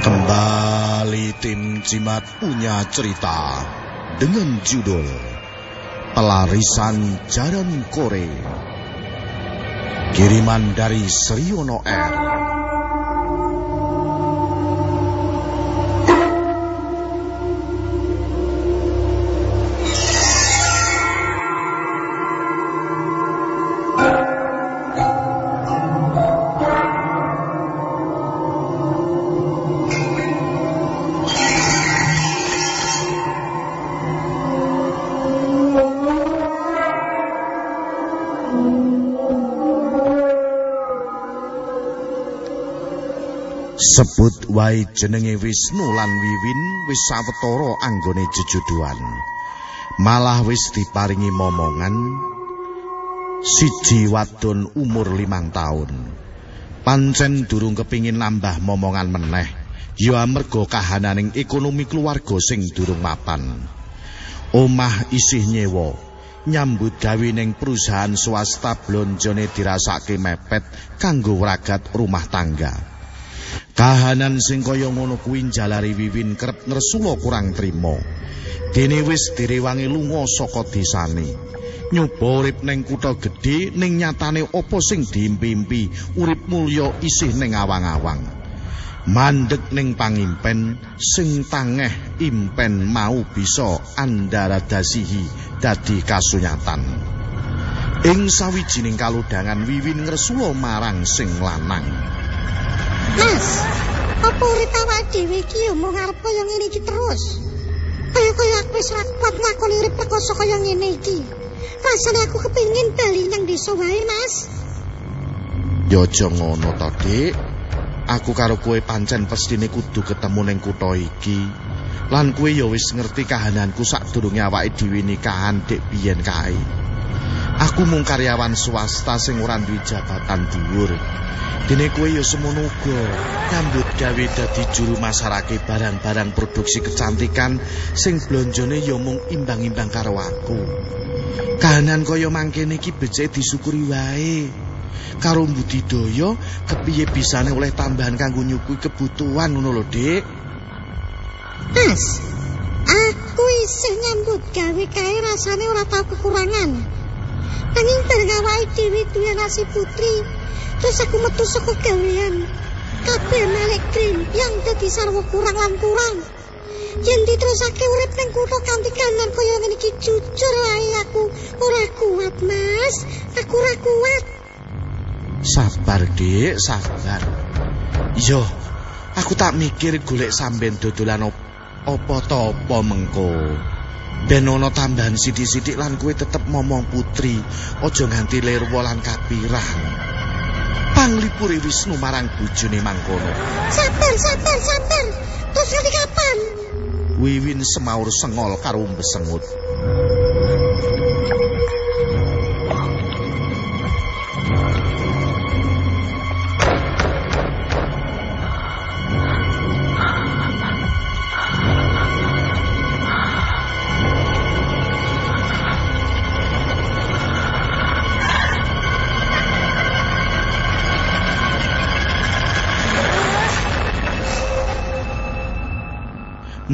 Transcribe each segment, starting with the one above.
Kembali tim Cimat punya cerita dengan judul Pelarisan Jaran Kore. Kiriman dari Sriono R. Sebut wae jenenge Wisnu lan Wiwin wis sawetara anggone jejuduan. Malah wis diparingi momongan siji wadon umur limang taun. Pancen durung kepingin nambah momongan meneh. Ya amarga kahananing ekonomi keluarga sing durung mapan. Omah isih nyewa. Nyambut gawe ning perusahaan swasta blonjone dirasake mepet kanggo wragat rumah tangga. Kahanan sing kaya ngono kuwi jalari Wiwin kerep ngresula kurang trima. Dene wis direwangi lunga saka desane. Nyoba urip ning kutha gedhe ning nyatane apa sing diimpi-impi urip mulya isih ning awang-awang. Mandek ning pangimpen sing tangeh impen mau bisa andaradasihi dadi kasunyatan. Ing sawijining kaludhangan Wiwin ngresula marang sing lanang. Mas, apa urip awak dhewe iki mung arep kaya ngene iki terus? Kaya-kaya aku wis ora kuat ngakoni urip perkoso kaya ngene iki. Rasane aku kepingin bali nang desa wae, Mas. Ya aja ngono Dik. Aku karo kowe pancen pestine kudu ketemu ning kutha iki. Lan kowe ya wis ngerti kahananku sadurunge awake dhewe nikahan dik biyen kae. Aku mung karyawan swasta sing ora duwe jabatan dhuwur. Dene kowe ya semono uga nyambut gawe dadi juru masarake barang-barang produksi kecantikan sing blonjone ya mung imbang-imbang karo aku. Kahanan kaya mangkene iki becik disyukuri wae. Karo budidaya kepiye bisane oleh tambahan kanggo nyukui kebutuhan ngono lho, Dik. Mas, aku isih nyambut gawe kae rasane ora tau kekurangan. Nanging bareng awake dhewe duwe nasi putri, terus aku metu saka gawean. Kabeh melek yang dadi sarwa kurang lan kurang. Yen diterusake urip ning kutha kanthi kanan kaya ngene iki jujur wae aku ora kuat, Mas. Aku ora kuat. Sabar, Dik, sabar. Yo, aku tak mikir golek sampean dodolan op- apa to apa mengko. Ben ana tambahan sithik-sithik lan kowe tetep momong putri, aja nganti lerwa lan kapirang. Panglipure Wisnu marang bojone mangkono. Sabar, sabar, sabar. Terus nganti kapan? Wiwin semaur sengol karo mbesengut.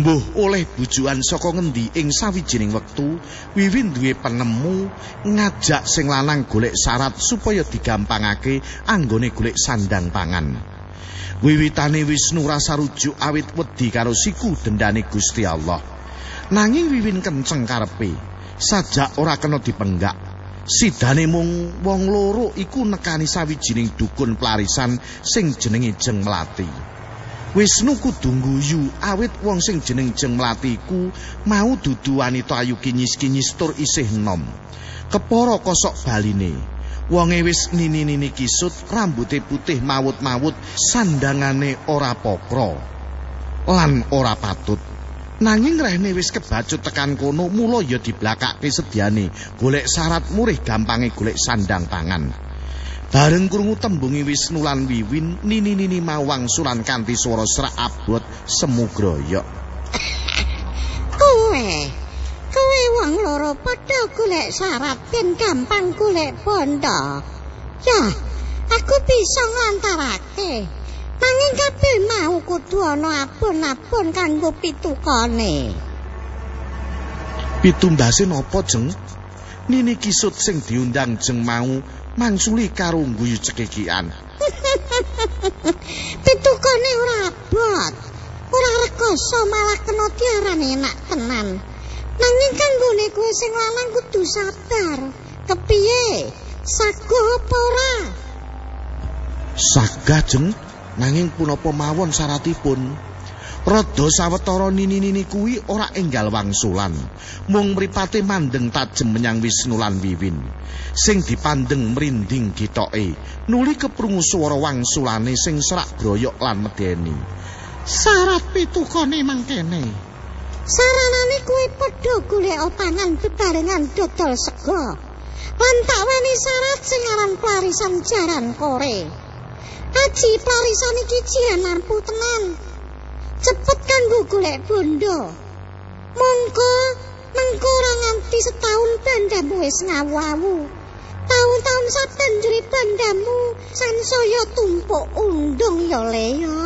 Mbuh oleh bujuan saka ngendi ing sawijining wektu Wiwin duwe penemu ngajak sing lanang golek syarat supaya digampangake anggone golek sandang pangan. Wiwitane Wisnu rasa rujuk awit wedi karo siku dendane Gusti Allah. Nanging Wiwin kenceng karepe, sajak ora kena dipenggak. Sidane mung wong loro iku nekani sawijining dukun pelarisan sing jenenge Jeng Melati. Wisnu kudu ngguyu awit wong sing jeneng Jeng Melati iku mau dudu wanita ayu kinyis-kinyis tur isih enom. Kepara kosok baline. Wonge wis nini-nini kisut, rambute putih mawut-mawut, sandangane ora pokro. Lan ora patut. Nanging rehne wis kebacut tekan kono, mula ya diblakake sediane. Golek syarat murih gampange golek sandang pangan. Bareng krungu tembungi Wisnu lan Wiwin nini-nini mawang sulan kanthi swara serak abot semu groyok. Kowe. Kowe wong loro padha golek syarat ben gampang golek bondo. Ya, aku bisa nglantarake. Nanging kabeh mau kudu ana abon-abon kanggo pitukane. Pitumbase napa, Jeng? Nini kisut sing diundang Jeng mau mangsuli karo guyu cekikian. Pitukane ora abot. Ora rekoso malah kena tiaran enak tenan. Nanging kanggone kowe sing lanang kudu sabar. Kepiye? Sago apa ora? Sagah, Jeng. Nanging punapa mawon syaratipun? Rada sawetara nini-nini kuwi ora enggal wangsulan. Mung mripate mandeng tajem menyang Wisnu lan Wiwin. Sing dipandeng merinding gitoke, nuli keprungu swara wangsulane sing serak groyok lan medeni. Syarat pitukane mangkene. Saranane kuwi padha golek pangan bebarengan dodol sego. Lan tak weni syarat sing aran pelarisan jaran kore. Aji pelarisan iki jian mampu tenan. Cepet kanggo golek bondo. Mongko mengko ora nganti setahun bandamu wis ngawu-awu. Taun-taun saben juri bandamu sansaya tumpuk undung ya le ya.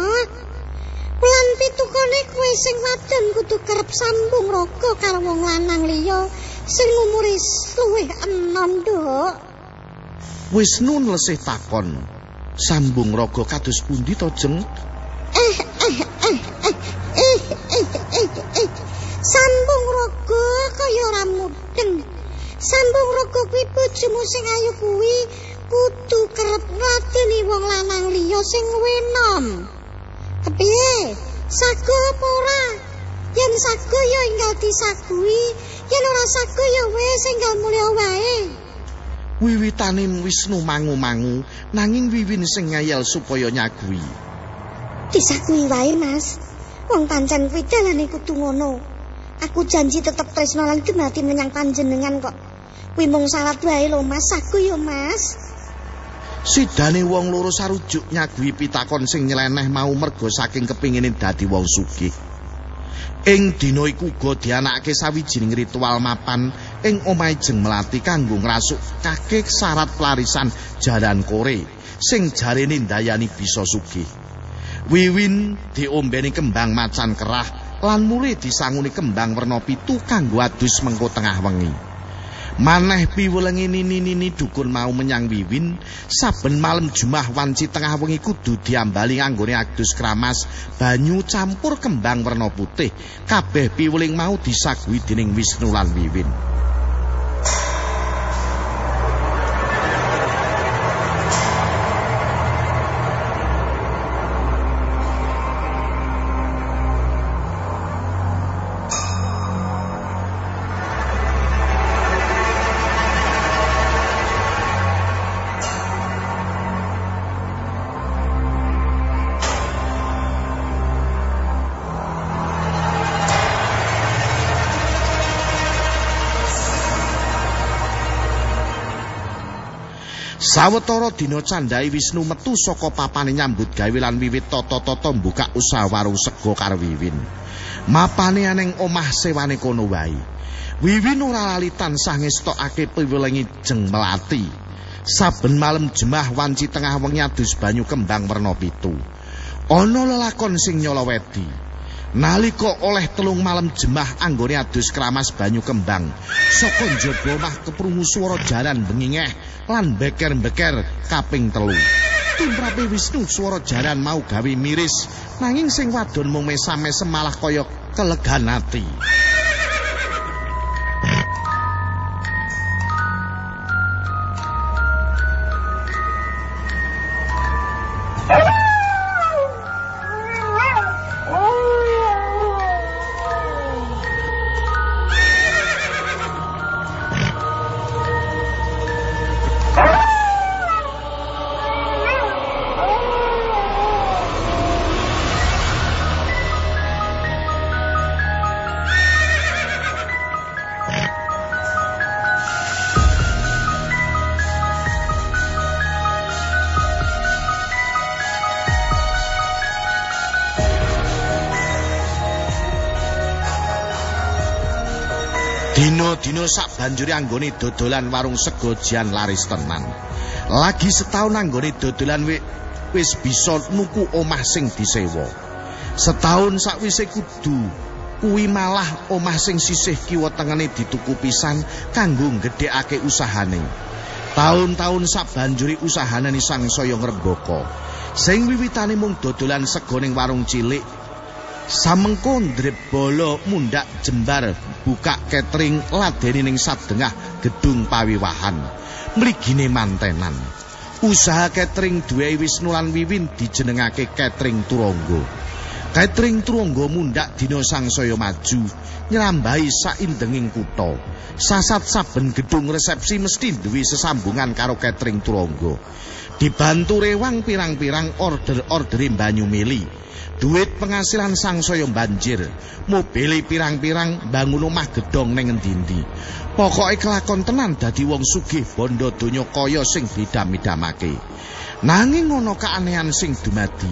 Lan pitukane kowe sing wadon kudu kerep sambung raga karo wong lanang liya sing umure luwih enom, Nduk. Wisnu lesih takon. Sambung raga kados pundi to, Jeng? Mudeng. Sambung raga kuwi bojomu sing ayu kuwi kudu kerep ngladeni wong lanang liya sing wenom. Kepiye? Sago apa ora? Yen sago ya enggal disagui, yen ora sago ya wis enggal mulya wae. Wiwitane Wisnu mangu-mangu nanging Wiwin sing ngayal supaya nyagui. Disagui wae, Mas. Wong pancen kuwi dalane kudu ngono. Aku janji tetep tresno lan dumati menyang panjenengan kok. Kuwi mung syarat wae lho, Mas. Sago ya, Mas. Sidane wong loro sarujuk nyagui pitakon sing nyeleneh mau mergo saking kepingine dadi wong sugih. Ing dina iku uga dianakake sawijining ritual mapan ing omahe Jeng Melati kanggo ngrasuk kakek syarat pelarisan jaran kore sing jarene ndayani bisa sugih. Wiwin diombeni kembang macan kerah lan mulih disanguni kembang werna pitu kanggo adus mengko tengah wengi. Maneh piwelengi nini-nini dukun mau menyang Wiwin, saben malam Jumat wanci tengah wengi kudu diambali nganggone adus kramas, banyu campur kembang werna putih. Kabeh piweling mau disagui dening Wisnu lan Wiwin. Sawetara dina candhai Wisnu metu saka papane nyambut gawe lan wiwit tata-tata mbuka usaha warung sego karo Wiwin. Mapane aneng omah sewane kono wae. Wiwin ora lali tansah ngestokake piwelengi jeng melati. Saben malam jemah wanci tengah wengi adus banyu kembang werna pitu. Ana lelakon sing nyolowedi. Nalika oleh telung malam jemah anggone adus keramas banyu kembang, saka njaba omah keprungu swara jaran bengingeh lan beker-beker kaping telu. Tumrape Wisnu swara jaran mau gawe miris, nanging sing wadon mung mesam-mesem malah kaya kelegan ati. Dina-dina sak banjuri anggone dodolan warung sego jian laris tenan. Lagi setahun anggone dodolan wi wis bisa nuku omah sing disewa. Setahun sakwise kudu kuwi malah omah sing sisih kiwa tengene dituku pisan kanggo gedhekake usahane. Taun-taun sabanjuri usahane sang saya ngrembaka. Sing wiwitane mung dodolan sego ning warung cilik Samengko ndrebolo mundak jembar buka catering ladeni ning sadengah gedung pawiwahan. Mligine mantenan. Usaha catering duwe Wisnu lan Wiwin dijenengake catering Turangga catering Turangga mundak dina sangsaya maju nyrambahi saindenging kutha. Sasat saben gedung resepsi mesti duwe sesambungan karo catering Turangga dibantu rewang pirang-pirang order-ordere banyu mili Duit penghasilan sang soyo banjir, mobil pirang-pirang bangun omah gedong neng endi-endi. Pokoke kelakon tenan dadi wong sugih bondo donya kaya sing didam-idamake. Nanging ngono keanehan sing dumadi,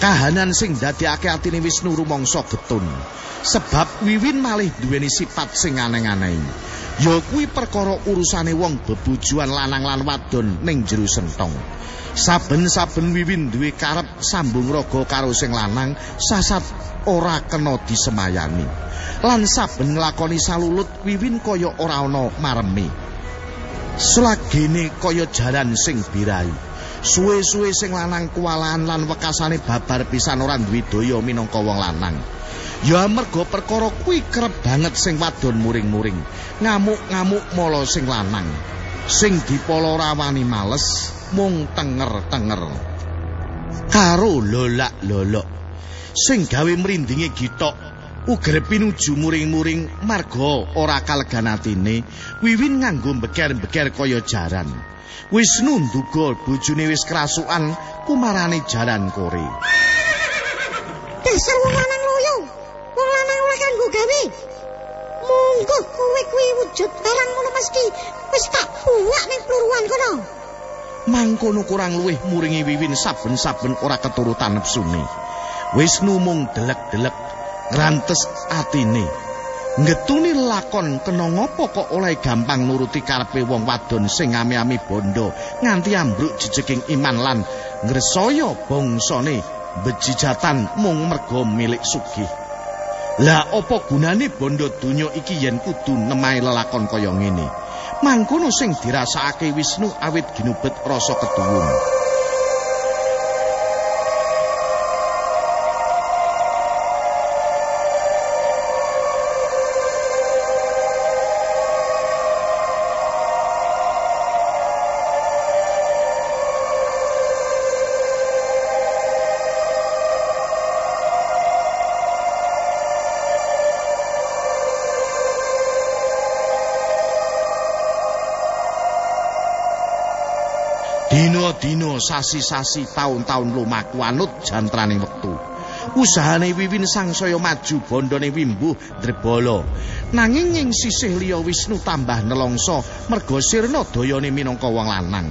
kahanan sing dadekake atine Wisnu rumangsa getun. Sebab Wiwin malih duweni sifat sing aneh-aneh. Ya kuwi perkara urusane wong bebujuan lanang lan wadon ning jero sentong. Saben-saben wiwin duwe karep sambung raga karo sing lanang sasat ora kena disemayani. Lan saben nglakoni salulut wiwin kaya ora ana mareme. Slagene kaya jalan sing birai. Suwe-suwe sing lanang kuwalahan lan wekasane babar pisan ora duwe daya minangka wong lanang. Ya merga perkara kuwi kerep banget sing wadon muring-muring, ngamuk-ngamuk mala sing lanang. Sing dipolo rawani males, mung tenger-tenger karo lolak-lolok. Sing gawe mrindinge gitok uger pinuju muring-muring marga ora kalegan atine wiwin nganggo beker-beker kaya jaran. Wis nunduga bojone wis kerasukan kumarane jaran kore. Dasar wong lanang loyo wong lanang ora kanggo gawe. Monggo kowe kuwi wujud barang ngono mesti wis tak buak ning pluruan kono mangkono kurang luwih muringi wiwin saben-saben ora keturutan nepsune. Wisnu mung delek-delek ngrantes atine. Ngetuni lakon kena ngopo kok oleh gampang nuruti karepe wong wadon sing ami-ami bondo nganti ambruk jejeking iman lan ngresaya bangsane bejijatan mung merga milik sugih. Lah apa gunane bondo donya iki yen kudu nemahe lelakon kaya ngene? Mangkono sing dirasakake Wisnu awit ginubet rasa ketuwung. Sasi-sasi taun-taun lumaku anut jantraning wektu. Usahane Wiwin sangsaya maju bondone wimbuh drebala. Nanging ing sisih liya Wisnu tambah nelongso merga sirna dayane minangka wong lanang.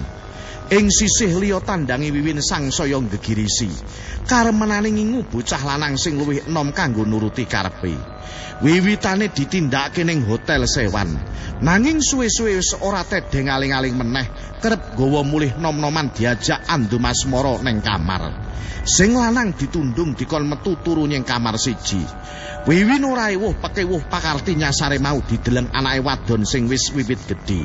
Ing sisih liya tandangi Wiwin sangsaya gegirisi. Karemenane ngingu bocah lanang sing luwih enom kanggo nuruti karepe. Wiwitane ditindakake ning hotel sewan. Nanging suwe-suwe wis ora tedeng aling-aling meneh kerep gawa mulih nom-noman diajak andu masmara ning kamar. Sing lanang ditundung dikon metu turu ning kamar siji. Wiwin ora ewuh pekewuh pakarti nyasare mau dideleng anake wadon sing wis wiwit gedhe.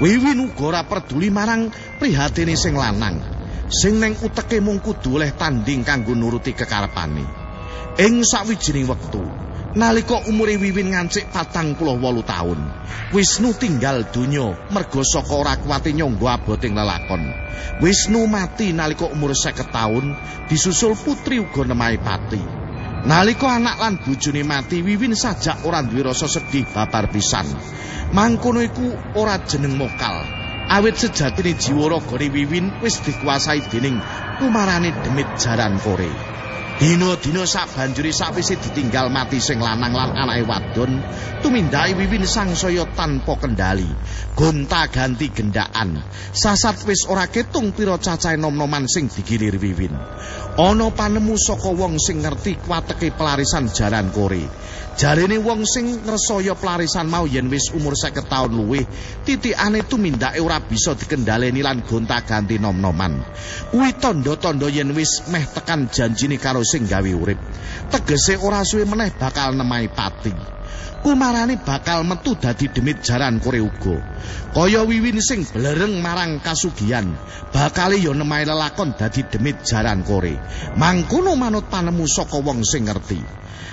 Wiwin uga ora peduli marang prihatine sing lanang. Sing ning uteke mung kudu oleh tanding kanggo nuruti kekarepane. Ing sawijining wektu, Nalika umure Wiwin ngancik patang puluh wolu taun, Wisnu tinggal donya merga saka ora kuwate nyangga aboting lelakon. Wisnu mati nalika umur seket taun, disusul putri uga nemahe pati. Nalika anak lan bojone mati, Wiwin sajak ora duwe rasa sedih babar pisan. Mangkono iku ora jeneng mokal. Awit sejatine jiwa ragane Wiwin wis dikuasai dening kumarane demit jaran kore. Dina-dina sabanjure sakwise ditinggal mati sing lanang lan anake wadon, tumindai Wiwin sangsaya tanpa kendali. Gonta ganti gendaan. Sasat wis ora ketung pira cacahe nom-noman sing digilir Wiwin. Ana panemu saka wong sing ngerti kuwateke pelarisan jaran kore. Jarene wong sing ngresaya pelarisan mau yen wis umur 50 taun luwih, titikane tumindake ora bisa dikendhaleni lan gonta-ganti nom-noman. Kuwi tandha-tandha yen wis meh tekan janjine karo sing gawe urip. Tegese ora suwe meneh bakal nemai pati. Kumarane bakal metu dadi demit jaran kore uga. Kaya wiwin sing blereng marang kasugian, bakale ya nemai lelakon dadi demit jaran kore. Mangkono manut panemu saka wong sing ngerti.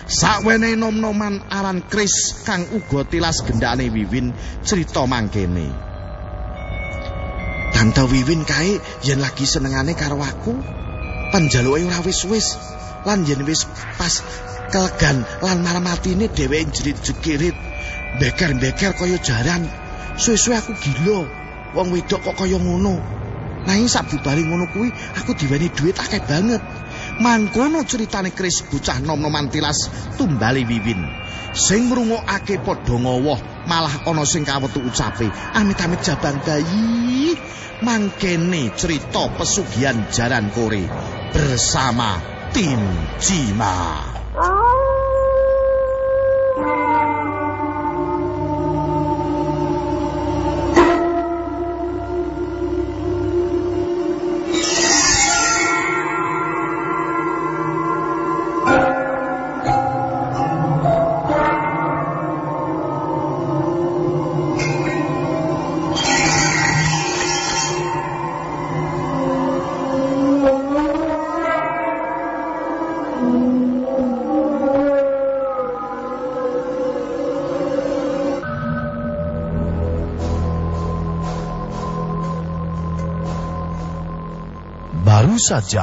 Sakwene nom-noman aran Kris kang uga tilas gendane Wiwin cerita mangkene. Tante Wiwin kae yen lagi senengane karo aku, panjaluke ora wis-wis lan yen wis pas kelegan lan maramatine dheweke jerit-jekirit, beker-beker kaya jaran. Suwe-suwe aku gila, wong wedok kok kaya ngono. Nanging sabubare ngono kuwi aku diweni duit akeh banget. Mangkono ceritane Kris bocah nom-noman tilas tumbali Wiwin. Sing ngrungokake padha ngowoh, malah ana sing kawetu ucape, amit-amit jabang bayi. Mangkene cerita pesugihan jaran kore bersama tim Cima. あじ